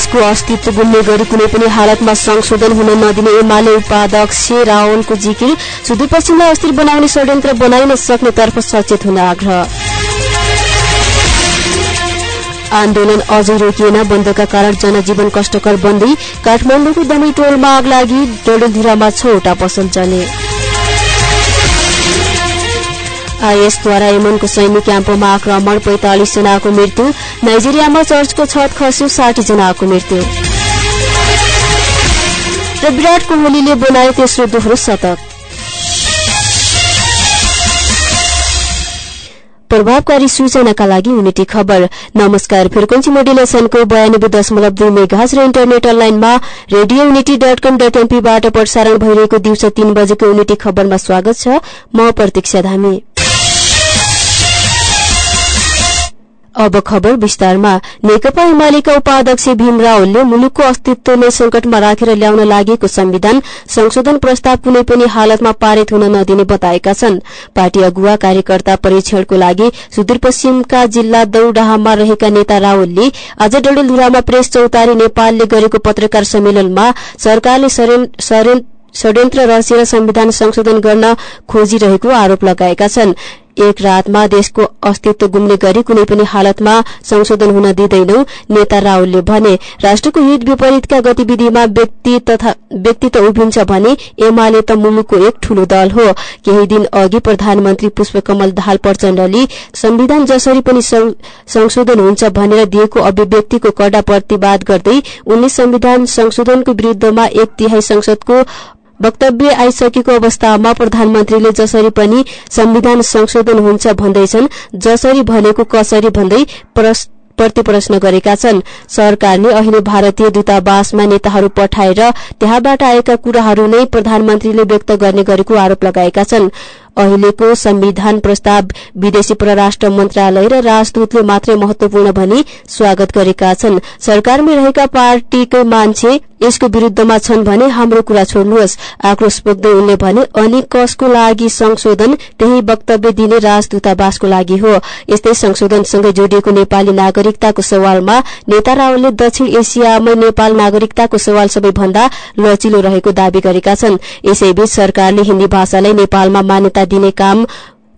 देशको अस्तित्व गुम्ने गरी कुनै पनि हालतमा संशोधन हुन नदिने एमाले उपाध्यक्ष रावलको जिकिर सुदूरपश्चिमलाई अस्थिर बनाउने षड्यन्त्र बनाइन सक्नेतर्फ सचेत हुन आग्रह। आन्दोलन अझै रोकिएन बन्दका कारण जनजीवन कष्टकर बन्दै काठमाडौँको दमै टोलमा आग लागि डडेलधुरामा छवटा पसल जले आइएसद्वारा यमनको सैनिक क्याम्पमा आक्रमण पैंतालिस जनाको मृत्यु नाइजेरियामा चर्चको छत खस्यो साठी जनाको मृत्यु। र विराट कोहलीले बनाए तेस्रो दोहोरो शतक। प्रभावकारी सूचनाका लागि युनिटी खबर। नमस्कार फ्रिक्वेन्सी मोडुलेसनको बयानब्बे दशमलव दुई मेघाज र इन्टरनेट अनलाइनमा radio unity dot com dot एमपीबाट प्रसारण भइरहेको दिउँसो तीन बजेको युनिटी खबरमा स्वागत छ। म प्रतीक्षा धामी। अब खबर विस्तारमा। नेकपा एमालेका उपाध्यक्ष भीम रावलले मुलुकको अस्तित्वलाई संकटमा राखेर ल्याउन लागेको संविधान संशोधन प्रस्ताव कुनै पनि हालतमा पारित हुन नदिने बताएका छन्। पार्टी अगुवा कार्यकर्ता परीक्षणको लागि सुदूरपश्चिमका जिल्ला दौडाहामा रहेका नेता रावलले आज डडेलधुरामा प्रेस चौतारी नेपालले गरेको पत्रकार सम्मेलनमा सरकारले षड्यन्त्र रचेर संविधान संशोधन गर्न खोजिरहेको आरोप लगाएका छन्। एक रातमा देशको अस्तित्व गुम्ने गरी कुनै पनि हालतमा संशोधन हुन दिँदैनौ नेता रावलले भने। राष्ट्रको हित विपरीतका गतिविधिमा व्यक्ति त उभिन्छ भने एमाले त मुलुकको एक ठूलो दल हो। केही दिन अघि प्रधानमन्त्री पुष्पकमल दाहाल प्रचण्डले संविधान जसरी पनि संशोधन हुन्छ भनेर दिएको अभिव्यक्तिको कड़ा प्रतिवाद गर्दै उनले संविधान संशोधनको विरूद्धमा एक तिहाई संसदको वक्तव्य आइसकेको अवस्थामा प्रधानमन्त्रीले जसरी पनि संविधान संशोधन हुन्छ भन्दैछन् जसरी भनेको कसरी भन्दै प्रति प्रश्न गरेका छन्। सरकारले अहिले भारतीय दूतावासमा नेताहरू पठाएर त्यहाँबाट आएका कुराहरू नै प्रधानमन्त्रीले व्यक्त गर्ने गरेको आरोप लगाएका छन्। अहिलेको संविधान प्रस्ताव विदेशी परराष्ट्र मन्त्रालय र राजदूतले मात्रै महत्वपूर्ण भनी स्वागत गरेका छन्। सरकारमै रहेका पार्टीकै मान्छे यसको विरूद्धमा छन् भने हाम्रो कुरा छोड्नुहोस्। आक्रोश पोख्दै उनले भने अनि कसको लागि संशोधन? त्यही वक्तव्य दिने राजदूतावासको लागि हो। यस्तै संशोधनसँगै जोडिएको नेपाली नागरिकताको सवालमा नेता रावलले दक्षिण एसियामै नेपाल नागरिकताको सवाल सबैभन्दा लचिलो रहेको दावी गरेका छन्। यसैबीच सरकारले हिन्दी भाषालाई नेपालमा मान्यता दिने काम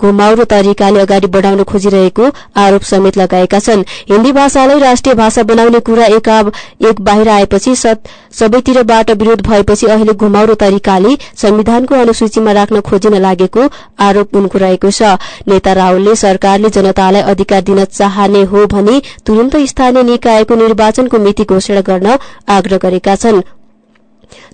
घुमाउरो तरिकाले अगाडि बढ़ाउन खोजिरहेको आरोप समेत लगाएका छन्। हिन्दी भाषालाई राष्ट्रिय भाषा बनाउने कुरा एक बाहिर आएपछि सबैतिरबाट विरोध भएपछि अहिले घुमाउरो तरिकाले संविधानको अनुसूचीमा राख्न खोजिन लागेको आरोप उनको रहेको छ। नेता राहुलले सरकारले जनतालाई अधिकार दिन चाहने हो भने तुरन्त स्थानीय निकायको निर्वाचनको मिति घोषणा गर्न आग्रह गरेका छनृ।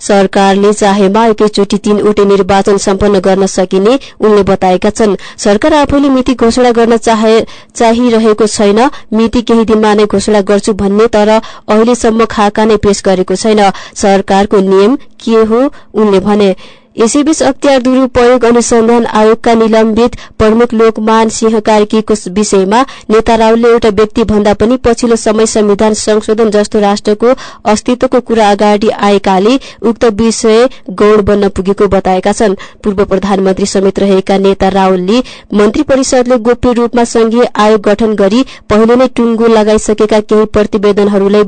सरकारले चाहेमा एकैचोटि तीनवटै निर्वाचन सम्पन्न गर्न सकिने उनले बताएका छन्। सरकार आफैले मिति घोषणा गर्न चाहिरहेको छैन। मिति केही दिनमा नै घोषणा गर्छु भन्ने तर अहिलेसम्म खाका नै पेश गरेको छैन। सरकारको नियम के हो? उनले भने। यसैबीच अख्तियार दुरूपयोग अनुसन्धान आयोगका निलम्बित प्रमुख लोकमान सिंह कार्कीको विषयमा नेता रावलले एउटा व्यक्ति भन्दा पनि पछिल्लो समय संविधान संशोधन जस्तो राष्ट्रको अस्तित्वको कुरा अगाडि आएकाले उक्त विषय गौण बन्न पुगेको बताएका छन्। पूर्व प्रधानमन्त्री समेत रहेका नेता रावलले मन्त्री परिषदले गोप्य रूपमा संघीय आयोग गठन गरी पहिले नै टुङ्गो लगाइसकेका केही प्रतिवेदनहरूलाई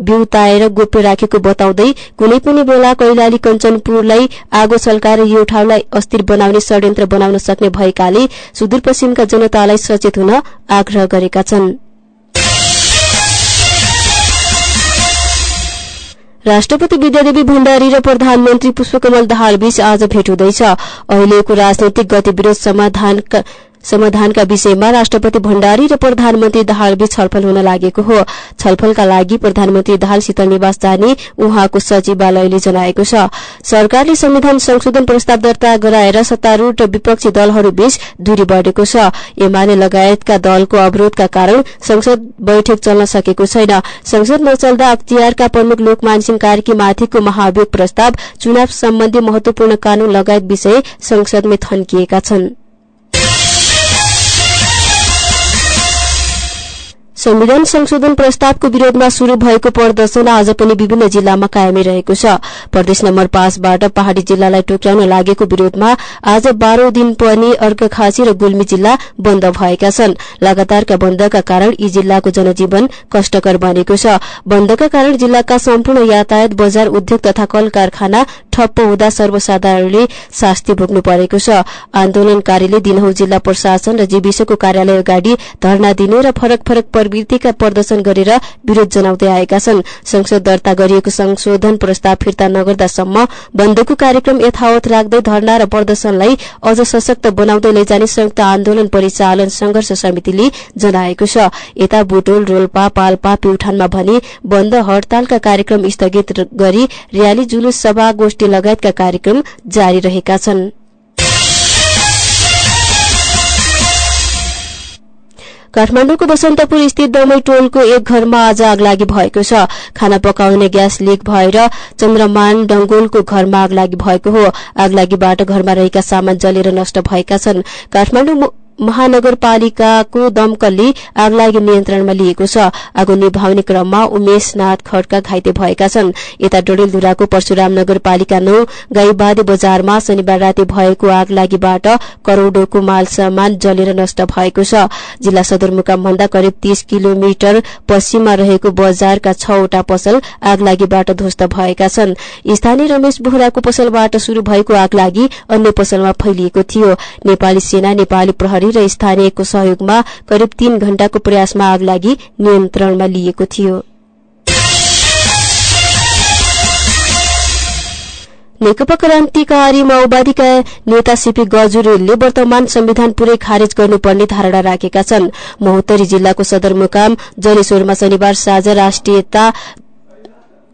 बिउताएर गोप्य राखेको बताउँदै कुनै पनि बेला कैलाली कञ्चनपुरलाई आगो छल्काएर यो ठाउँलाई अस्थिर बनाउने षड्यन्त्र बनाउन सक्ने भएकाले सुदूरपश्चिमका जनतालाई सचेत हुन आग्रह गरेका छन्। राष्ट्रपति विद्यादेवी भण्डारी र प्रधानमन्त्री पुष्पकमल दाहाल बीच आज भेट हुँदैछ। अहिलेको राजनैतिक गतिविरोध समाधान समाधानका विषयमा राष्ट्रपति भण्डारी र प्रधानमन्त्री दाहालबीच छलफल हुन लागेको हो। छलफलका लागि प्रधानमन्त्री दाहाल शीतल निवास जाने उहाँको सचिवालयले जनाएको छ। सरकारले संविधान संशोधन प्रस्ताव दर्ता गराएर सत्तारूढ़ विपक्षी दलहरूबीच दूरी बढ़ेको छ। एमाले लगायतका दलको अवरोधका कारण संसद बैठक चल्न सकेको छैन। संसद नचल्दा अख्तियारका प्रमुख लोकमान सिंह कार्कीमाथिको महाभियोग प्रस्ताव चुनाव सम्बन्धी महत्वपूर्ण कानून लगायत विषय संसदमै थन्किएका छनृ। संविधान संशोधन प्रस्तावको विरोधमा शुरू भएको प्रदर्शन आज पनि विभिन्न जिल्लामा कायमै रहेको छ। प्रदेश नम्बर पाँचबाट पहाड़ी जिल्लालाई टोक्याउन लागेको विरोधमा आज बाह्रौं दिन पनि अर्घखाँची र गुल्मी जिल्ला बन्द भएका छन्। लगातारका बन्दका कारण यी जिल्लाको जनजीवन कष्टकर बनेको छ। बन्दका कारण जिल्लाका सम्पूर्ण यातायात बजार उद्योग तथा कल कारखाना ठप्प हुँदा सर्वसाधारणले शास्ति भोग्नु परेको छ। आन्दोलनकारीले दिनहौ जिल्ला प्रशासन र जीविसको कार्यालय अगाडि धरना दिने र फरक फरक प्रवृत्तिका प्रदर्शन गरेर विरोध जनाउँदै आएका छन्। संसद दर्ता गरिएको संशोधन प्रस्ताव फिर्ता नगर्दासम्म बन्दको कार्यक्रम यथावत राख्दै धरना र प्रदर्शनलाई अझ सशक्त बनाउँदै लैजाने संयुक्त आन्दोलन परिचालन संघर्ष समितिले जनाएको छ। यता बुटोल रोल्पा पाल्पा प्युठानमा भने बन्द हड़तालका कार्यक्रम स्थगित गरी र्याली जुलुस सभा गोष्ठी लगायतका कार्यक्रम जारी रहेका छनृ। काठमाडौँको बसन्तपुर स्थित दमै टोलको एक घरमा आज आगलागी भएको छ। खाना पकाउने ग्यास लिक भएर चन्द्रमान डंगोलको घरमा आगलागी भएको हो। आगलागीबाट घरमा रहेका सामान जलेर नष्ट भएका छन्। काठमाडौँ महानगरपालिकाको दमकलले आगलागी नियन्त्रणमा लिएको छ। आगो निभाउने क्रममा उमेशनाथ खड्का घाइते भएका छन्। यता डडेलधुराको परशुराम नगरपालिका नौ गाईबादी बजारमा शनिबार राति भएको आगलागीबाट करोड़को माल सामान जलेर नष्ट भएको छ। जिल्ला सदरमुकाम भन्दा करिब तीस किलोमिटर पश्चिममा रहेको बजारका छवटा पसल आगलागीबाट ध्वस्त भएका छन्। स्थानीय रमेश बोहराको पसलबाट शुरू भएको आगलागी अन्य पसलमा फैलिएको थियो। नेपाली सेना नेपाली प्रहरी र स्थानीयको सहयोगमा करिब तीन घण्टाको प्रयासमा आग लागि नियन्त्रणमा लिएको थियो। नेकपा क्रान्तिकारी माओवादीका नेता सीपी गजुरेलले वर्तमान संविधान पुरै खारेज गर्नुपर्ने धारणा राखेका छन्। महोत्तरी जिल्लाको सदरमुकाम जलेश्वरमा शनिबार साँझ राष्ट्रियता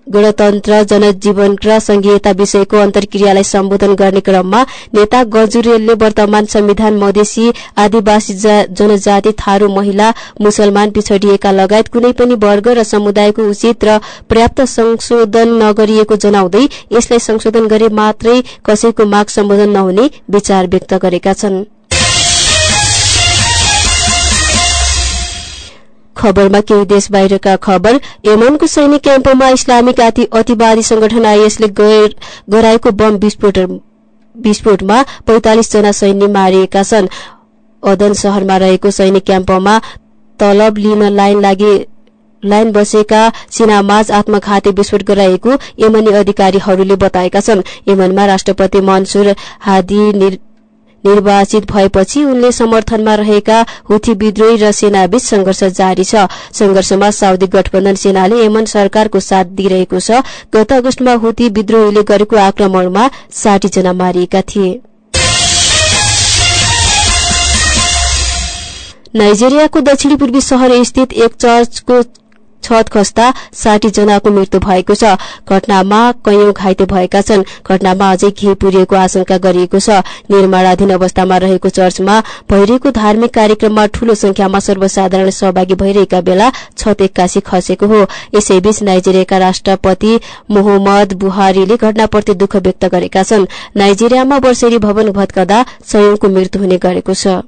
गणतन्त्र जनजीवन र संघीयता विषयको अन्तर्क्रियालाई सम्बोधन गर्ने क्रममा नेता गजुरेलले वर्तमान संविधान मधेसी आदिवासी जनजाति थारू महिला मुसलमान पिछड़िएका लगायत कुनै पनि वर्ग र समुदायको उचित र पर्याप्त संशोधन नगरिएको जनाउँदै यसलाई संशोधन गरे मात्रै कसैको माग सम्बोधन नहुने विचार व्यक्त गरेका छनृ। खबरमा केही देश बाहिरका खबर। यमनको सैनिक क्याम्पमा इस्लामिक अतिवादी संगठन आइएसले गराएको बम विस्फोटमा पैंतालिस जना सैन्य मारिएका छन्। अदन शहरमा रहेको सैनिक क्याम्पमा तलब लिन लाइन लागि लाइन बसेका सिनामाज आत्मघाती विस्फोट गराएको यमनी अधिकारीहरूले बताएका छन्। यमनमा राष्ट्रपति मनसुर हादी निर्वाचित भएपछि उनले समर्थनमा रहेका हुथी विद्रोही र सेनाबीच संघर्ष जारी छ। संघर्षमा साउदी गठबन्धन सेनाले यमन सरकारको साथ दिइरहेको छ। गत अगस्तमा हुथी विद्रोहीले गरेको आक्रमणमा साठी जना मारिएका थिए। नाइजेरियाको दक्षिणी पूर्वी शहर स्थित एक चर्चको छत खस्दा साठी जनाको मृत्यु भएको छ। घटनामा कैयौं घाइते भएका छन्। घटनामा अझै घी पुरिएको आशंका गरिएको छ। निर्माणाधीन अवस्थामा रहेको चर्चमा भइरहेको धार्मिक कार्यक्रममा ठूलो संख्यामा सर्वसाधारण सहभागी भइरहेका बेला छत एक्कासी खसेको हो। यसैबीच नाइजेरियाका राष्ट्रपति मोहम्मद बुहारीले घटनाप्रति दुःख व्यक्त गरेका छन्। नाइजेरियामा वर्षेरी भवन भत्कदा सयौंको मृत्यु हुने गरेको छ।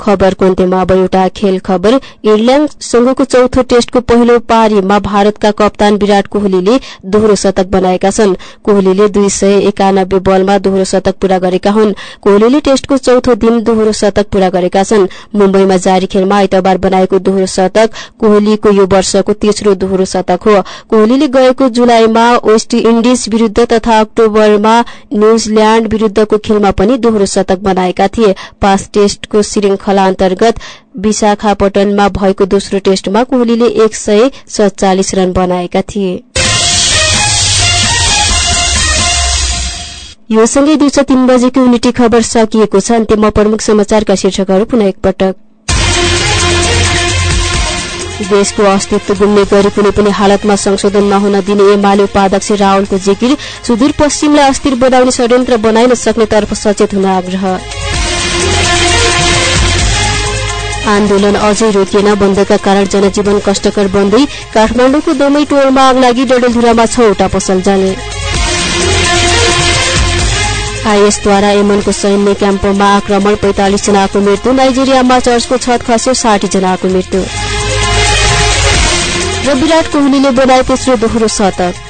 खबरको अन्त्यमा अब एउटा खेल खबर। इङ्ल्याण्डसँगको चौथो टेस्टको पहिलो पारीमा भारतका कप्तान विराट कोहलीले दोहोरो शतक बनाएका छन्। कोहलीले दुई सय एकानब्बे बलमा दोहोरो शतक पूरा गरेका हुन्। कोहलीले टेस्टको चौथो दिन दोहोरो शतक पूरा गरेका छन्। मुम्बईमा जारी खेलमा आइतबार बनाएको दोहोरो शतक कोहलीको यो वर्षको तेस्रो दोहोरो शतक हो। कोहलीले गएको जुलाईमा वेस्ट इण्डिज विरूद्ध तथा अक्टोबरमा न्यूजील्याण्ड विरूद्धको खेलमा पनि दोहोरो शतक बनाएका थिए। पाँच टेस्टको श्रृंखला श्रृंखला अन्तर्गत विशाखापट्टनमा भएको दोस्रो टेस्टमा कोहलीले एक सय सत्तालिस रन बनाएका थिए। यो सँगै दिउँसो तीन बजेको युनिटी खबर सकिएको छ। अन्त्यमा प्रमुख समाचारका शीर्षकहरू पुनः एकपटक देशको अस्तित्व गुम्ने गरी कुनै पनि हालतमा संशोधन नहुन दिने एमाले उपाध्यक्ष राहुलको जिकिर सुदूरपश्चिमलाई अस्थिर बनाउने षड्यन्त्र बनाइन सक्नेतर्फ सचेत हुन आग्रह। आन्दोलन अझै रोकिएन बन्दका कारण जनजीवन कष्टकर बन्दै काठमाडौँको दमै टोलमा आग लागि डडेलधुरामा छवटा पसल जाने आइएसद्वारा यमनको सैन्य क्याम्पमा आक्रमण पैंतालिस जनाको मृत्यु नाइजेरियामा चर्चको छत खस्यो साठी जनाको मृत्यु। र विराट कोहलीले बनाए तेस्रो दोहोरो शतक।